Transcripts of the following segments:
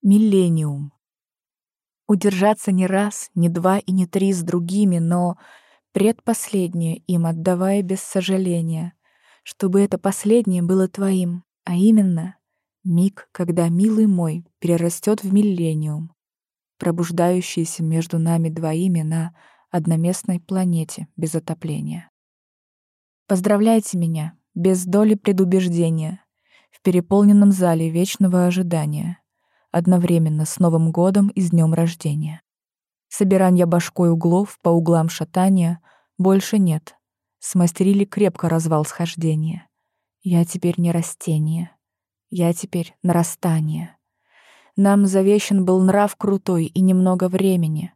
Миллениум. Удержаться не раз, не два и не три с другими, но предпоследнее им отдавая без сожаления, чтобы это последнее было твоим, а именно миг, когда милый мой перерастет в миллениум, пробуждающийся между нами двоими на одноместной планете без отопления. Поздравляйте меня, без доли предубеждения, в переполненном зале вечного ожидания — одновременно с Новым годом и с днем рождения. Собирания башкой углов по углам шатания больше нет. Смастерили крепко развал схождения. Я теперь не растение. Я теперь нарастание. Нам завещен был нрав крутой и немного времени,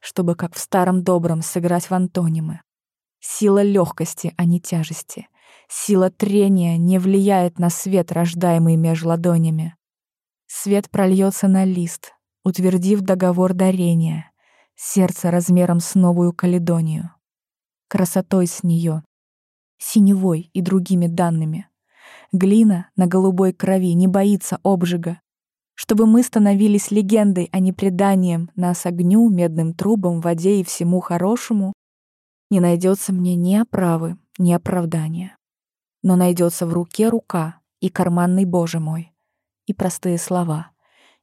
чтобы, как в старом добром, сыграть в антонимы. Сила легкости, а не тяжести. Сила трения не влияет на свет, рождаемый меж ладонями. Свет прольется на лист, утвердив договор дарения, сердце размером с новую Каледонию, красотой с нее, синевой и другими данными. Глина на голубой крови не боится обжига. Чтобы мы становились легендой, а не преданием, нас огню, медным трубам, воде и всему хорошему, не найдется мне ни оправы, ни оправдания. Но найдется в руке рука и карманный Боже мой и простые слова,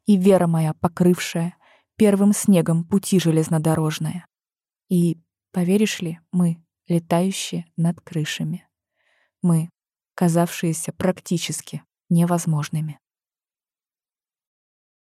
и вера моя, покрывшая первым снегом пути железнодорожные. И, поверишь ли, мы, летающие над крышами. Мы, казавшиеся практически невозможными.